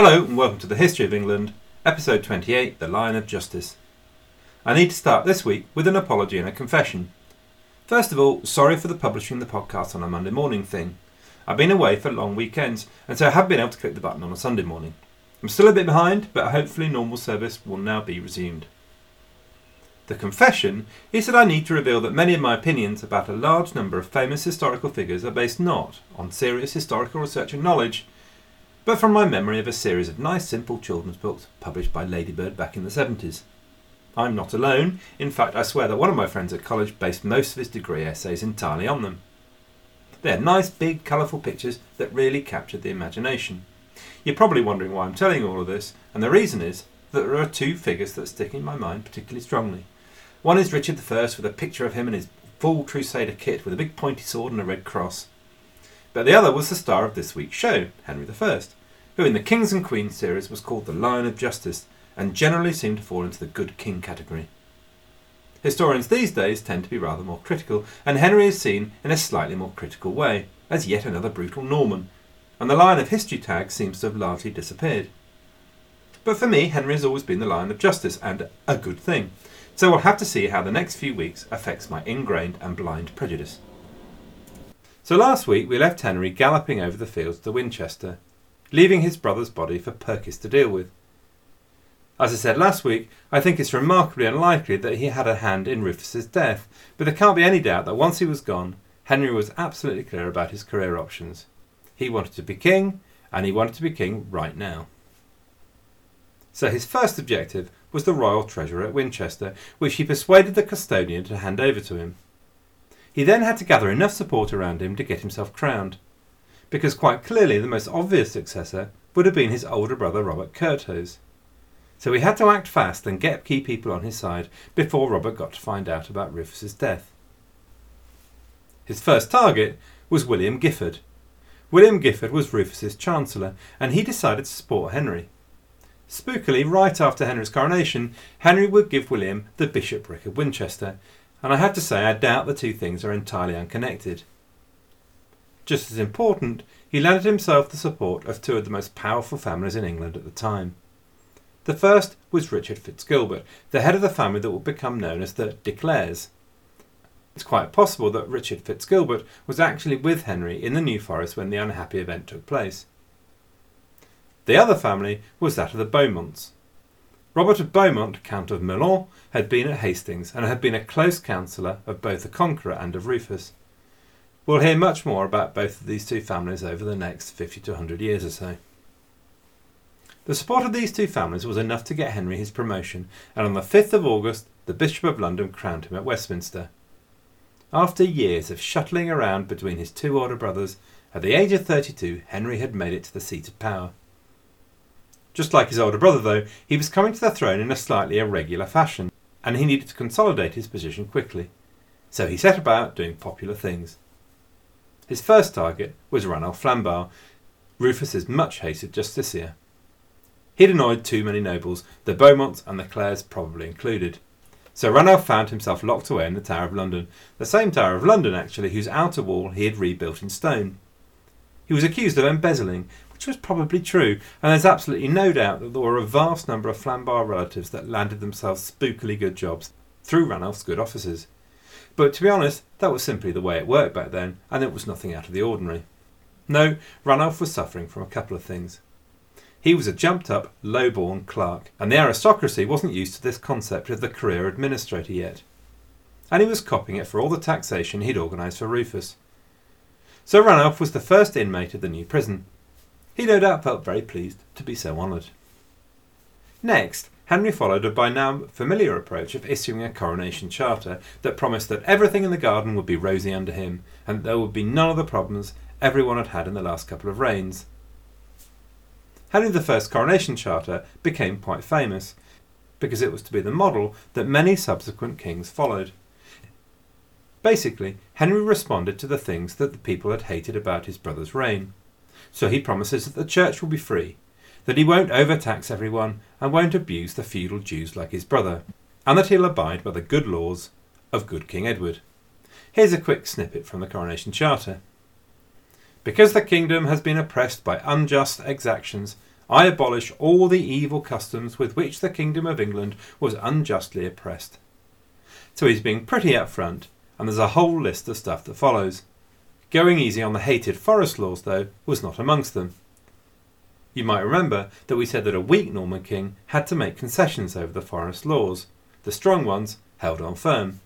Hello and welcome to the History of England, episode 28 The Lion of Justice. I need to start this week with an apology and a confession. First of all, sorry for the publishing the podcast on a Monday morning thing. I've been away for long weekends, and so I haven't been able to click the button on a Sunday morning. I'm still a bit behind, but hopefully normal service will now be resumed. The confession is that I need to reveal that many of my opinions about a large number of famous historical figures are based not on serious historical research and knowledge, but from my memory of a series of nice simple children's books published by Ladybird back in the 70s. I'm not alone, in fact, I swear that one of my friends at college based most of his degree essays entirely on them. They're nice, big, colourful pictures that really captured the imagination. You're probably wondering why I'm telling you all of this, and the reason is that there are two figures that stick in my mind particularly strongly. One is Richard I with a picture of him in his full Crusader kit with a big pointy sword and a red cross. But the other was the star of this week's show, Henry I, who in the Kings and Queens series was called the Lion of Justice and generally seemed to fall into the good king category. Historians these days tend to be rather more critical, and Henry is seen in a slightly more critical way, as yet another brutal Norman, and the Lion of History tag seems to have largely disappeared. But for me, Henry has always been the Lion of Justice, and a good thing. So we'll have to see how the next few weeks affects my ingrained and blind prejudice. So last week we left Henry galloping over the fields to Winchester, leaving his brother's body for Perkis to deal with. As I said last week, I think it's remarkably unlikely that he had a hand in Rufus's death, but there can't be any doubt that once he was gone, Henry was absolutely clear about his career options. He wanted to be king, and he wanted to be king right now. So his first objective was the royal treasure at Winchester, which he persuaded the custodian to hand over to him. He then had to gather enough support around him to get himself crowned, because quite clearly the most obvious successor would have been his older brother Robert Curthose. So he had to act fast and get key people on his side before Robert got to find out about Rufus's death. His first target was William Giffard. William Giffard was Rufus's chancellor, and he decided to support Henry. Spookily, right after Henry's coronation, Henry would give William the bishopric of Winchester, and I have to say I doubt the two things are entirely unconnected. Just as important, he landed himself the support of two of the most powerful families in England at the time. The first was Richard Fitzgilbert, the head of the family that would become known as the De Clares. It's quite possible that Richard Fitzgilbert was actually with Henry in the New Forest when the unhappy event took place. The other family was that of the Beaumonts. Robert of Beaumont, Count of Meulan, had been at Hastings and had been a close counsellor of both the Conqueror and of Rufus. We'll hear much more about both of these two families over the next 50 to 100 years or so. The support of these two families was enough to get Henry his promotion, and on the 5th of August, the Bishop of London crowned him at Westminster. After years of shuttling around between his two older brothers, at the age of 32, Henry had made it to the seat of power. Just like his older brother, though, he was coming to the throne in a slightly irregular fashion, and he needed to consolidate his position quickly. So he set about doing popular things. His first target was Ranulph Flambard, Rufus's much hated justiciar. He'd annoyed too many nobles, the Beaumonts and the Clares probably included. So Ranulph found himself locked away in the Tower of London, the same Tower of London actually whose outer wall he had rebuilt in stone. He was accused of embezzling, which was probably true, and there's absolutely no doubt that there were a vast number of Flambard relatives that landed themselves spookily good jobs through Ranulph's good offices. But to be honest, that was simply the way it worked back then, and it was nothing out of the ordinary. No, Ranulph was suffering from a couple of things. He was a jumped up, low born clerk, and the aristocracy wasn't used to this concept of the career administrator yet. And he was copying it for all the taxation he'd organised for Rufus. So Ranulph was the first inmate of the new prison, he no doubt felt very pleased to be so honoured. Next, Henry followed a by now familiar approach of issuing a coronation charter that promised that everything in the garden would be rosy under him, and that there would be none of the problems everyone had had in the last couple of reigns. Henry I's coronation charter became quite famous, because it was to be the model that many subsequent kings followed. Basically, Henry responded to the things that the people had hated about his brother's reign. So he promises that the church will be free, that he won't overtax everyone and won't abuse the feudal dues like his brother, and that he'll abide by the good laws of good King Edward. Here's a quick snippet from the Coronation Charter. Because the kingdom has been oppressed by unjust exactions, I abolish all the evil customs with which the kingdom of England was unjustly oppressed. So he's being pretty upfront, and there's a whole list of stuff that follows. Going easy on the hated forest laws, though, was not amongst them. You might remember that we said that a weak Norman king had to make concessions over the forest laws. The strong ones held on firm.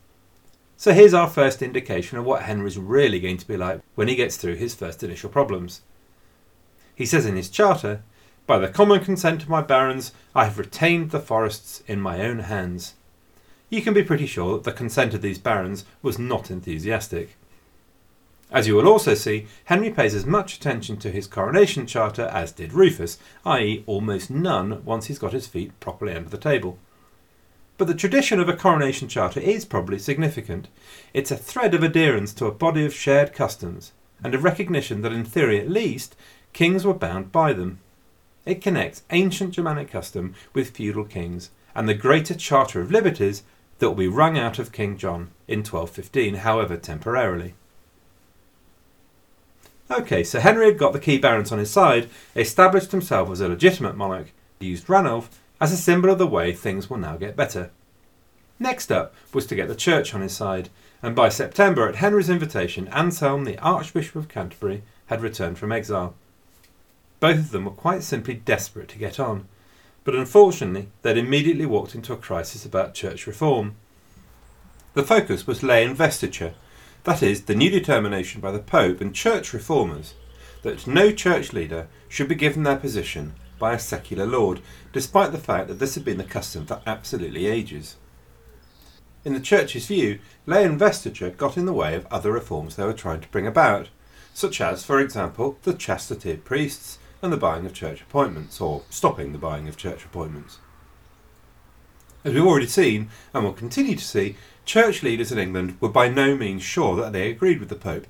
So here's our first indication of what Henry's really going to be like when he gets through his first initial problems. He says in his charter, By the common consent of my barons, I have retained the forests in my own hands. You can be pretty sure that the consent of these barons was not enthusiastic. As you will also see, Henry pays as much attention to his coronation charter as did Rufus, i.e., almost none once he's got his feet properly under the table. But the tradition of a coronation charter is probably significant. It's a thread of adherence to a body of shared customs, and a recognition that, in theory at least, kings were bound by them. It connects ancient Germanic custom with feudal kings, and the greater Charter of Liberties that will be wrung out of King John in 1215, however temporarily. Okay, so Henry had got the key barons on his side, established himself as a legitimate monarch, used Ranulf as a symbol of the way things will now get better. Next up was to get the church on his side, and by September, at Henry's invitation, Anselm, the Archbishop of Canterbury, had returned from exile. Both of them were quite simply desperate to get on, but unfortunately, they'd immediately walked into a crisis about church reform. The focus was lay investiture, that is, the new determination by the Pope and church reformers that no church leader should be given their position by a secular lord, despite the fact that this had been the custom for absolutely ages. In the church's view, lay investiture got in the way of other reforms they were trying to bring about, such as, for example, the chastity of priests and the buying of church appointments, or stopping the buying of church appointments. As we've already seen, and will continue to see, Church leaders in England were by no means sure that they agreed with the Pope,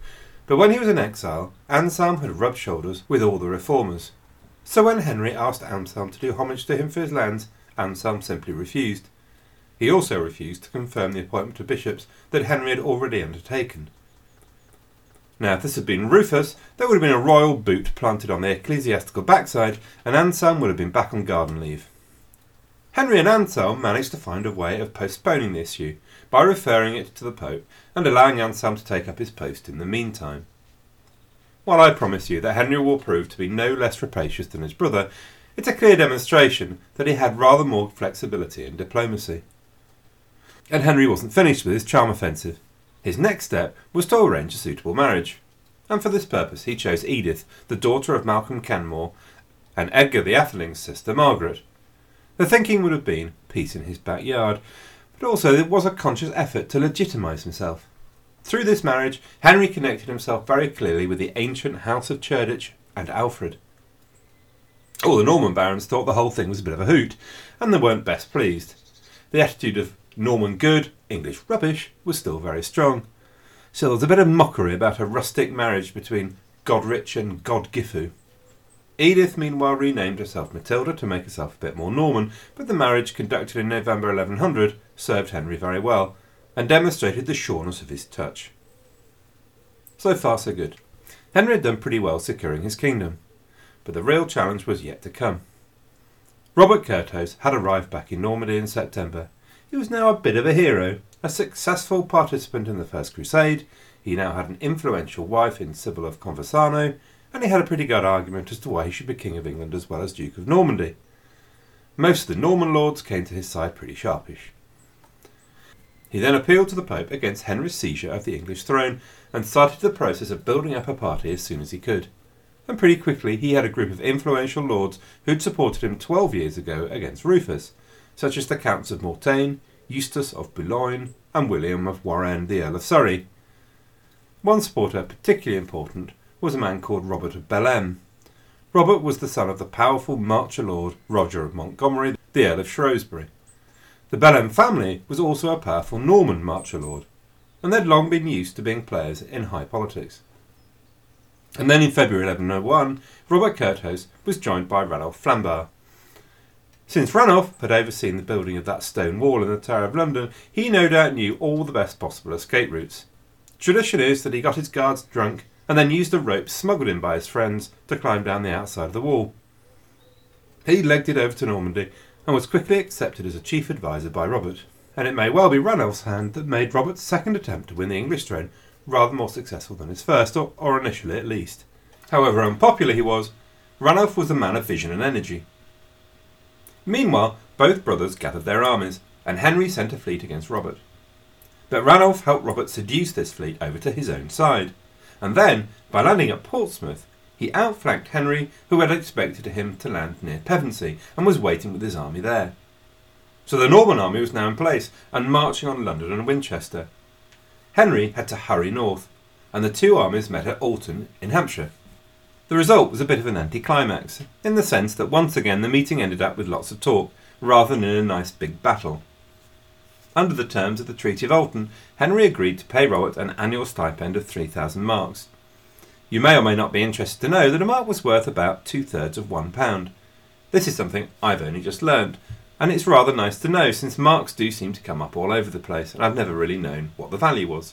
but when he was in exile, Anselm had rubbed shoulders with all the reformers. So when Henry asked Anselm to do homage to him for his lands, Anselm simply refused. He also refused to confirm the appointment of bishops that Henry had already undertaken. Now, if this had been Rufus, there would have been a royal boot planted on the ecclesiastical backside, and Anselm would have been back on garden leave. Henry and Anselm managed to find a way of postponing the issue, by referring it to the Pope and allowing Anselm to take up his post in the meantime. While I promise you that Henry will prove to be no less rapacious than his brother, it's a clear demonstration that he had rather more flexibility in diplomacy. And Henry wasn't finished with his charm offensive. His next step was to arrange a suitable marriage. And for this purpose he chose Edith, the daughter of Malcolm Canmore, and Edgar the Atheling's sister Margaret. The thinking would have been peace in his backyard, but also it was a conscious effort to legitimise himself. Through this marriage, Henry connected himself very clearly with the ancient House of Cerdic and Alfred. All the Norman barons thought the whole thing was a bit of a hoot, and they weren't best pleased. The attitude of Norman good, English rubbish was still very strong. So there was a bit of mockery about a rustic marriage between Godrich and Godgifu. Edith meanwhile renamed herself Matilda to make herself a bit more Norman, but the marriage conducted in November 1100 served Henry very well, and demonstrated the sureness of his touch. So far so good. Henry had done pretty well securing his kingdom, but the real challenge was yet to come. Robert Curthose had arrived back in Normandy in September. He was now a bit of a hero, a successful participant in the First Crusade. He now had an influential wife in Sybil of Conversano, and he had a pretty good argument as to why he should be King of England as well as Duke of Normandy. Most of the Norman lords came to his side pretty sharpish. He then appealed to the Pope against Henry's seizure of the English throne and started the process of building up a party as soon as he could. And pretty quickly he had a group of influential lords who'd supported him twelve years ago against Rufus, such as the Counts of Mortain, Eustace of Boulogne, and William of Warenne, the Earl of Surrey. One supporter, particularly important, was a man called Robert of Bellême. Robert was the son of the powerful marcher lord Roger of Montgomery, the Earl of Shrewsbury. The Bellême family was also a powerful Norman marcher lord, and they'd long been used to being players in high politics. And then in February 1101, Robert Curthose was joined by Ranulph Flambard. Since Ranulph had overseen the building of that stone wall in the Tower of London, he no doubt knew all the best possible escape routes. Tradition is that he got his guards drunk and then used a rope smuggled in by his friends to climb down the outside of the wall. He legged it over to Normandy and was quickly accepted as a chief adviser by Robert. And it may well be Ranulph's hand that made Robert's second attempt to win the English throne rather more successful than his first, or, or initially at least. However unpopular he was, Ranulph was a man of vision and energy. Meanwhile, both brothers gathered their armies, and Henry sent a fleet against Robert. But Ranulph helped Robert seduce this fleet over to his own side, and then, by landing at Portsmouth, he outflanked Henry, who had expected him to land near Pevensey and was waiting with his army there. So the Norman army was now in place and marching on London and Winchester. Henry had to hurry north, and the two armies met at Alton in Hampshire. The result was a bit of an anticlimax, in the sense that once again the meeting ended up with lots of talk, rather than in a nice big battle. Under the terms of the Treaty of Alton, Henry agreed to pay Robert an annual stipend of 3,000 marks. You may or may not be interested to know that a mark was worth about two thirds of one pound. This is something I've only just learned, and it's rather nice to know since marks do seem to come up all over the place, and I've never really known what the value was.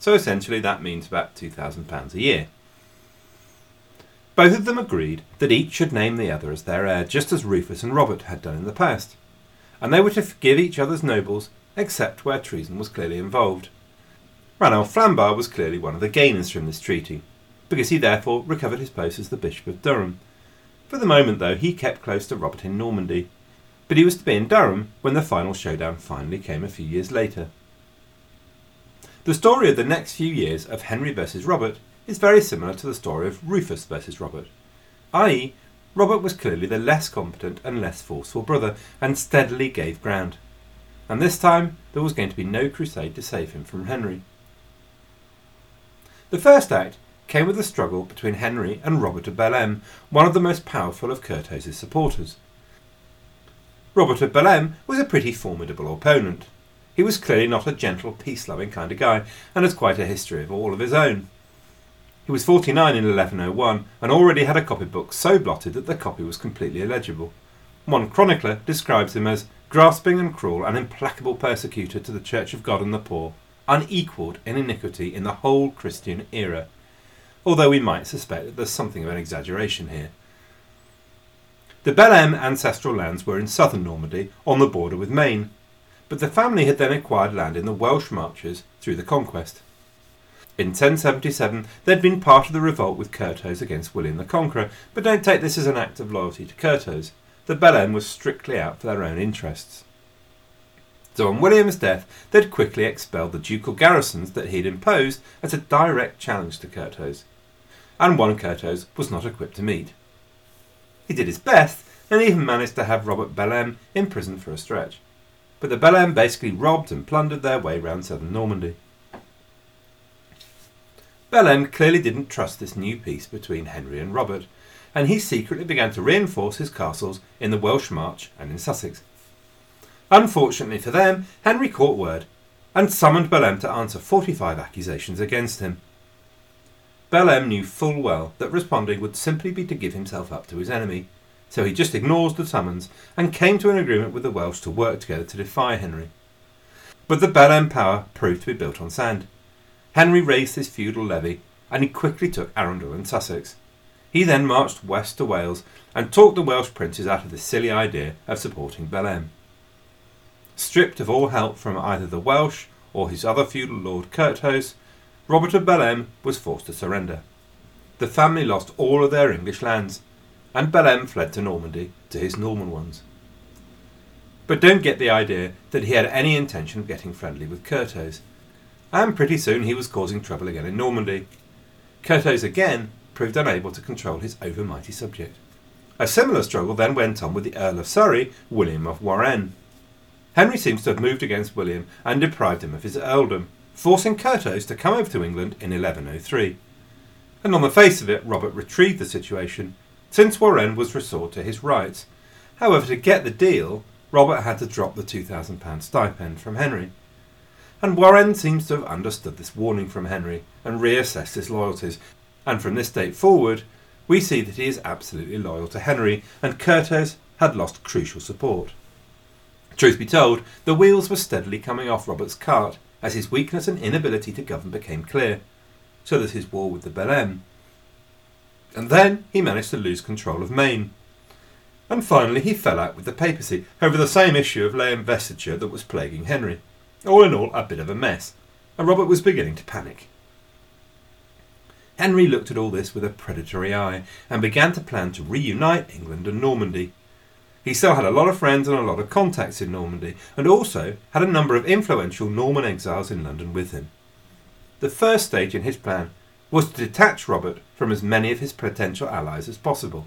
So essentially, that means about £2,000 a year. Both of them agreed that each should name the other as their heir, just as Rufus and Robert had done in the past, and they were to forgive each other's nobles except where treason was clearly involved. Ranulph Flambard was clearly one of the gainers from this treaty, because he therefore recovered his post as the Bishop of Durham. For the moment, though, he kept close to Robert in Normandy, but he was to be in Durham when the final showdown finally came a few years later. The story of the next few years of Henry versus Robert is very similar to the story of Rufus versus Robert, i.e., Robert was clearly the less competent and less forceful brother and steadily gave ground. And this time there was going to be no crusade to save him from Henry. The first act came with a struggle between Henry and Robert of Bellême, one of the most powerful of Curthose' supporters. Robert of Bellême was a pretty formidable opponent. He was clearly not a gentle, peace-loving kind of guy, and has quite a history of all of his own. He was 49 in 1101 and already had a copybook so blotted that the copy was completely illegible. One chronicler describes him as grasping and cruel and implacable persecutor to the Church of God and the poor, unequalled in iniquity in the whole Christian era. Although we might suspect that there's something of an exaggeration here. The Bellême ancestral lands were in southern Normandy, on the border with Maine, but the family had then acquired land in the Welsh marches through the conquest. In 1077, they'd been part of the revolt with Curthose against William the Conqueror, but don't take this as an act of loyalty to Curthose. The Bellême was strictly out for their own interests. So on William's death, they'd quickly expelled the ducal garrisons that he'd imposed as a direct challenge to Curthose, and one Curthose was not equipped to meet. He did his best, and even managed to have Robert Bellême imprisoned for a stretch. But the Bellême basically robbed and plundered their way round southern Normandy. Bellême clearly didn't trust this new peace between Henry and Robert, and he secretly began to reinforce his castles in the Welsh March and in Sussex. Unfortunately for them, Henry caught word and summoned Bellême to answer 45 accusations against him. Bellême knew full well that responding would simply be to give himself up to his enemy, so he just ignored the summons and came to an agreement with the Welsh to work together to defy Henry. But the Bellême power proved to be built on sand. Henry raised his feudal levy, and he quickly took Arundel and Sussex. He then marched west to Wales and talked the Welsh princes out of the silly idea of supporting Bellême. Stripped of all help from either the Welsh or his other feudal lord Curthose, Robert of Bellême was forced to surrender. The family lost all of their English lands, and Bellême fled to Normandy to his Norman ones. But don't get the idea that he had any intention of getting friendly with Curthose and pretty soon he was causing trouble again in Normandy. Curthose again proved unable to control his overmighty subject. A similar struggle then went on with the Earl of Surrey, William of Warenne. Henry seems to have moved against William and deprived him of his earldom, forcing Curthose to come over to England in 1103. And on the face of it, Robert retrieved the situation, since Warenne was restored to his rights. However, to get the deal, Robert had to drop the £2,000 stipend from Henry and Warenne seems to have understood this warning from Henry and reassessed his loyalties, and from this date forward, we see that he is absolutely loyal to Henry, and Curthose had lost crucial support. Truth be told, the wheels were steadily coming off Robert's cart as his weakness and inability to govern became clear, so that his war with the Bellême. And then he managed to lose control of Maine. And finally, he fell out with the papacy over the same issue of lay investiture that was plaguing Henry. All in all, a bit of a mess, and Robert was beginning to panic. Henry looked at all this with a predatory eye and began to plan to reunite England and Normandy. He still had a lot of friends and a lot of contacts in Normandy, and also had a number of influential Norman exiles in London with him. The first stage in his plan was to detach Robert from as many of his potential allies as possible.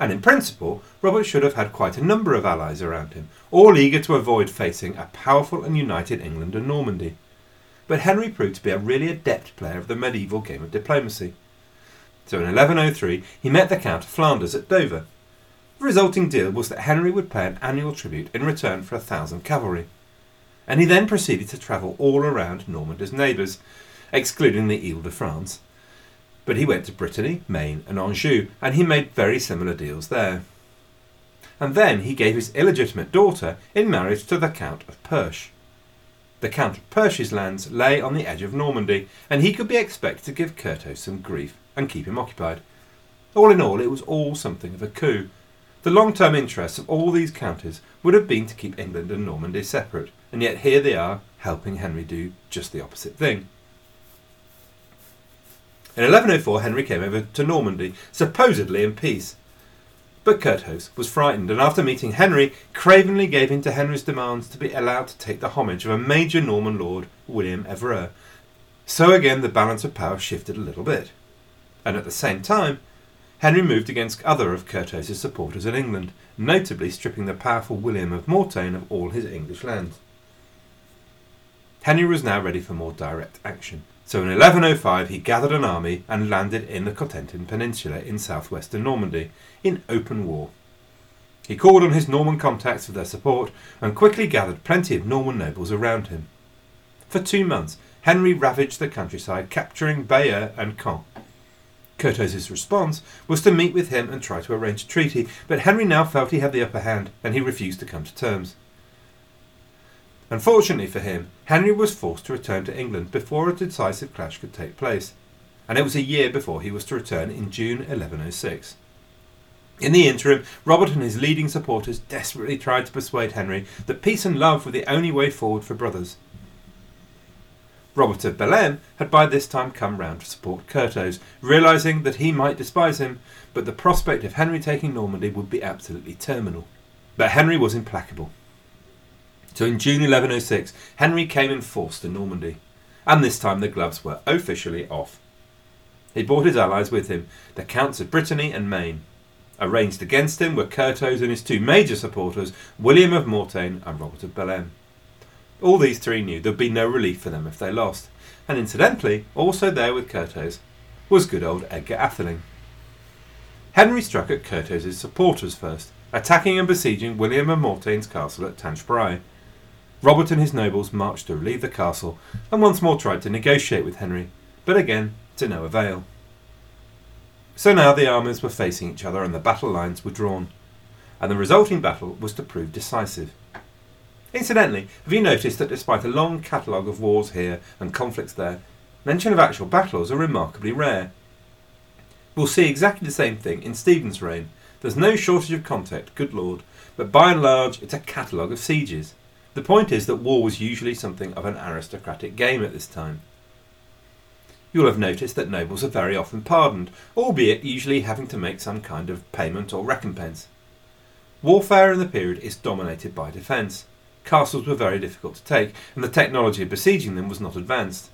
And in principle, Robert should have had quite a number of allies around him, all eager to avoid facing a powerful and united England and Normandy. But Henry proved to be a really adept player of the medieval game of diplomacy. So in 1103, he met the Count of Flanders at Dover. The resulting deal was that Henry would pay an annual tribute in return for a thousand cavalry. And he then proceeded to travel all around Normandy's neighbours, excluding the Ile de France, but he went to Brittany, Maine, and Anjou, and he made very similar deals there. And then he gave his illegitimate daughter in marriage to the Count of Perche. The Count of Perche's lands lay on the edge of Normandy, and he could be expected to give Curthose some grief and keep him occupied. All in all, it was all something of a coup. The long term interests of all these counties would have been to keep England and Normandy separate, and yet here they are helping Henry do just the opposite thing. In 1104, Henry came over to Normandy, supposedly in peace. But Curthose was frightened, and after meeting Henry, cravenly gave in to Henry's demands to be allowed to take the homage of a major Norman lord, William Evreux. So again, the balance of power shifted a little bit. And at the same time, Henry moved against other of Curthose's supporters in England, notably stripping the powerful William of Mortain of all his English lands. Henry was now ready for more direct action. So in 1105 he gathered an army and landed in the Cotentin Peninsula in southwestern Normandy in open war. He called on his Norman contacts for their support and quickly gathered plenty of Norman nobles around him. For two months, Henry ravaged the countryside, capturing Bayeux and Caen. Curthose's response was to meet with him and try to arrange a treaty, but Henry now felt he had the upper hand and he refused to come to terms. Unfortunately for him, Henry was forced to return to England before a decisive clash could take place, and it was a year before he was to return in June 1106. In the interim, Robert and his leading supporters desperately tried to persuade Henry that peace and love were the only way forward for brothers. Robert of Bellême had by this time come round to support Curthose, realising that he might despise him, but the prospect of Henry taking Normandy would be absolutely terminal. But Henry was implacable. So in June 1106, Henry came in force to Normandy, and this time the gloves were officially off. He brought his allies with him, the Counts of Brittany and Maine. Arranged against him were Curthose and his two major supporters, William of Mortain and Robert of Bellême. All these three knew there'd be no relief for them if they lost, and incidentally, also there with Curthose was good old Edgar Atheling. Henry struck at Curthose's supporters first, attacking and besieging William of Mortain's castle at Tinchebrai. Robert and his nobles marched to relieve the castle and once more tried to negotiate with Henry, but again to no avail. So now the armies were facing each other and the battle lines were drawn, and the resulting battle was to prove decisive. Incidentally, have you noticed that despite a long catalogue of wars here and conflicts there, mention of actual battles are remarkably rare? We'll see exactly the same thing in Stephen's reign. There's no shortage of contact, good lord, but by and large it's a catalogue of sieges. The point is that war was usually something of an aristocratic game at this time. You'll have noticed that nobles are very often pardoned, albeit usually having to make some kind of payment or recompense. Warfare in the period is dominated by defence. Castles were very difficult to take, and the technology of besieging them was not advanced.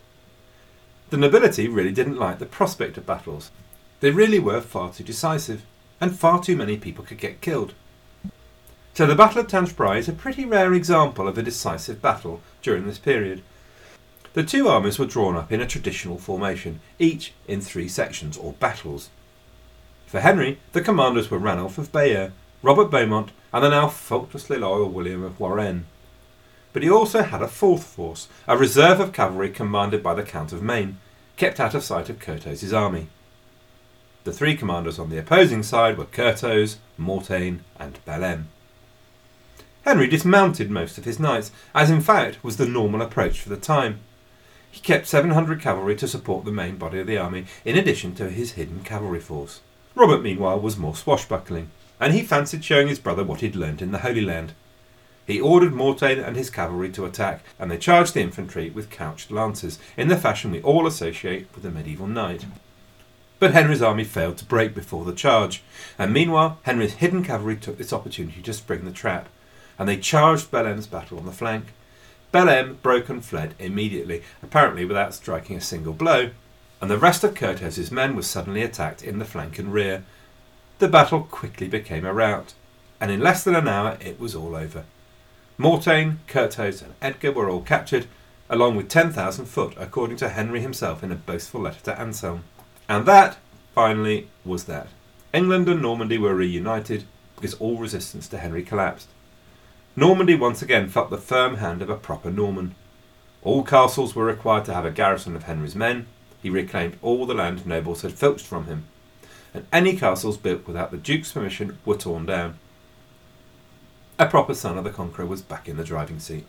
The nobility really didn't like the prospect of battles. They really were far too decisive, and far too many people could get killed. So the Battle of Tinchebrai is a pretty rare example of a decisive battle during this period. The two armies were drawn up in a traditional formation, each in three sections or battles. For Henry, the commanders were Ranulph of Bayeux, Robert Beaumont, and the now faultlessly loyal William of Warenne. But he also had a fourth force, a reserve of cavalry commanded by the Count of Maine, kept out of sight of Curthose's army. The three commanders on the opposing side were Curthose, Mortain, and Bellême. Henry dismounted most of his knights, as in fact was the normal approach for the time. He kept 700 cavalry to support the main body of the army, in addition to his hidden cavalry force. Robert, meanwhile, was more swashbuckling. and he fancied showing his brother what he'd learned in the Holy Land. He ordered Mortain and his cavalry to attack, and they charged the infantry with couched lances, in the fashion we all associate with the medieval knight. But Henry's army failed to break before the charge, and meanwhile Henry's hidden cavalry took this opportunity to spring the trap, and they charged Bellême's battle on the flank. Bellême broke and fled immediately, apparently without striking a single blow, and the rest of Curthose's men were suddenly attacked in the flank and rear. The battle quickly became a rout, and in less than an hour it was all over. Mortain, Curthose, and Edgar were all captured, along with 10,000 foot, according to Henry himself in a boastful letter to Anselm. And that, finally, was that. England and Normandy were reunited because all resistance to Henry collapsed. Normandy once again felt the firm hand of a proper Norman. All castles were required to have a garrison of Henry's men. He reclaimed all the land nobles had filched from him. And any castles built without the Duke's permission were torn down. A proper son of the Conqueror was back in the driving seat.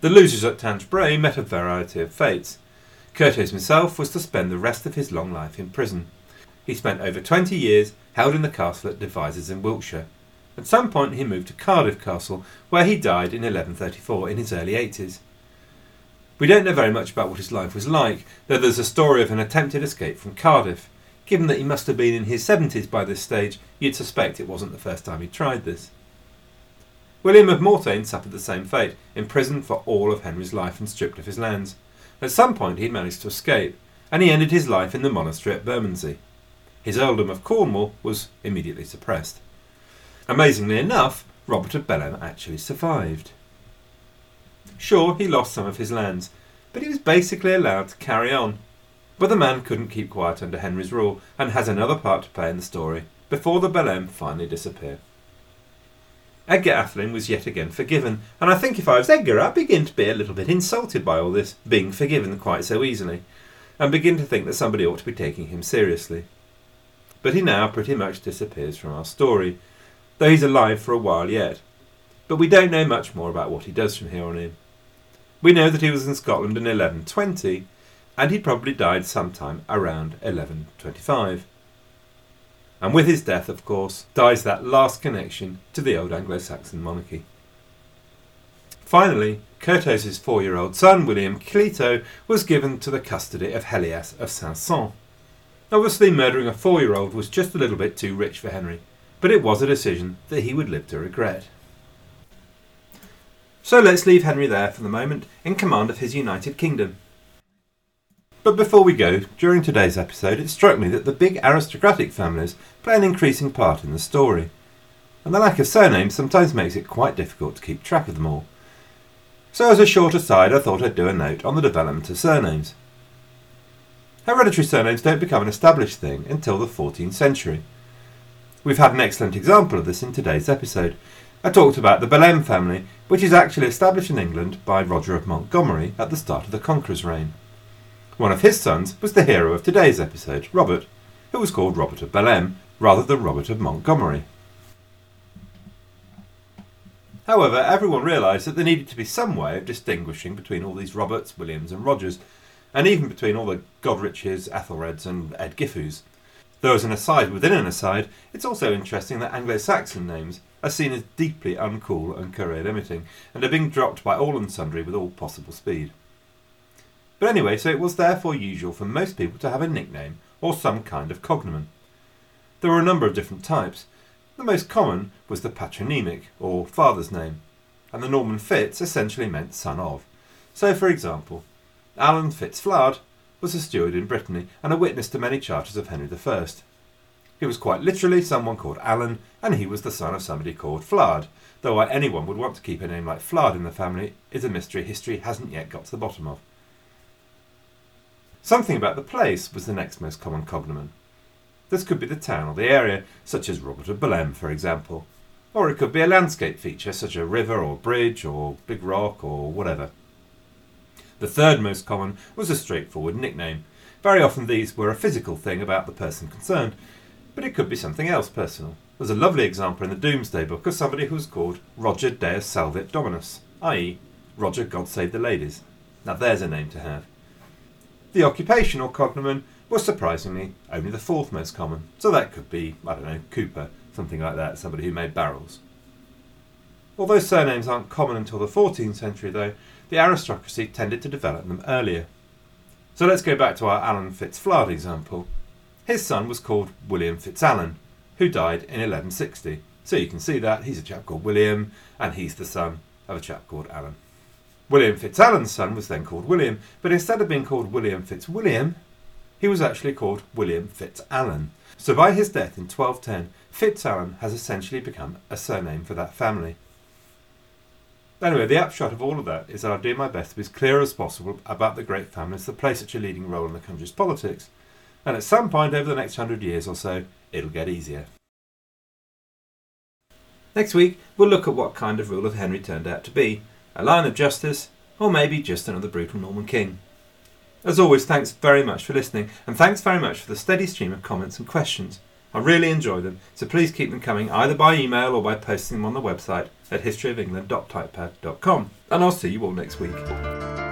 The losers at Tinchebray met a variety of fates. Curthose himself was to spend the rest of his long life in prison. He spent over twenty years held in the castle at Devizes in Wiltshire. At some point he moved to Cardiff Castle, where he died in 1134 in his early 80s. We don't know very much about what his life was like, though there's a story of an attempted escape from Cardiff. Given that he must have been in his 70s by this stage, you'd suspect it wasn't the first time he tried this. William of Mortain suffered the same fate, imprisoned for all of Henry's life and stripped of his lands. At some point he'd managed to escape, and he ended his life in the monastery at Bermondsey. His earldom of Cornwall was immediately suppressed. Amazingly enough, Robert of Bellême actually survived. Sure, he lost some of his lands, but he was basically allowed to carry on. But the man couldn't keep quiet under Henry's rule, and has another part to play in the story before the Bellême finally disappear. Edgar Atheling was yet again forgiven, and I think if I was Edgar, I'd begin to be a little bit insulted by all this being forgiven quite so easily, and begin to think that somebody ought to be taking him seriously. But he now pretty much disappears from our story, though he's alive for a while yet. But we don't know much more about what he does from here on in. We know that he was in Scotland in 1120, and he probably died sometime around 1125 and with his death, of course, dies that last connection to the old Anglo Saxon monarchy. Finally, Curthose's four year old son, William Clito, was given to the custody of Helias of Saint-Saëns. Obviously, murdering a four year old was just a little bit too rich for Henry, but it was a decision that he would live to regret. So let's leave Henry there for the moment, in command of his United Kingdom. But before we go, during today's episode, it struck me that the big aristocratic families play an increasing part in the story, and the lack of surnames sometimes makes it quite difficult to keep track of them all. So, as a short aside, I thought I'd do a note on the development of surnames. Hereditary surnames don't become an established thing until the 14th century. We've had an excellent example of this in today's episode. I talked about the Bellême family, which is actually established in England by Roger of Montgomery at the start of the Conqueror's reign. One of his sons was the hero of today's episode, Robert, who was called Robert of Bellême rather than Robert of Montgomery. However, everyone realised that there needed to be some way of distinguishing between all these Roberts, Williams, and Rogers, and even between all the Godriches, Ethelreds, and Edgiffus. Though, as an aside within an aside, it's also interesting that Anglo Saxon names are seen as deeply uncool and career limiting, and are being dropped by all and sundry with all possible speed. But anyway, so it was therefore usual for most people to have a nickname or some kind of cognomen. There were a number of different types. The most common was the patronymic, or father's name, and the Norman Fitz essentially meant son of. So, for example, Alan Fitzflard was a steward in Brittany and a witness to many charters of Henry I. He was quite literally someone called Alan, and he was the son of somebody called Flard, though why anyone would want to keep a name like Flard in the family is a mystery history hasn't yet got to the bottom of. Something about the place was the next most common cognomen. This could be the town or the area, such as Robert of Bellême, for example. Or it could be a landscape feature, such as a river or bridge or big rock or whatever. The third most common was a straightforward nickname. Very often these were a physical thing about the person concerned, but it could be something else personal. There's a lovely example in the Domesday Book of somebody who was called Roger Deus Salvit Dominus, i.e., Roger God Save the Ladies. Now there's a name to have. The occupational cognomen was surprisingly only the fourth most common, so that could be, I don't know, Cooper, something like that, somebody who made barrels. Although surnames aren't common until the 14th century, though, the aristocracy tended to develop them earlier. So let's go back to our Alan Fitzflard example. His son was called William Fitzalan, who died in 1160. So you can see that he's a chap called William, and he's the son of a chap called Alan. William Fitzalan's son was then called William, but instead of being called William Fitzwilliam, he was actually called William Fitzalan. So by his death in 1210, Fitzalan has essentially become a surname for that family. Anyway, the upshot of all of that is that I'll do my best to be as clear as possible about the great families that play such a leading role in the country's politics. And at some point over the next hundred years or so, it'll get easier. Next week, we'll look at what kind of ruler Henry turned out to be a lion of justice, or maybe just another brutal Norman king. As always, thanks very much for listening, and thanks very much for the steady stream of comments and questions. I really enjoy them, so please keep them coming either by email or by posting them on the website at historyofengland.typepad.com. And I'll see you all next week.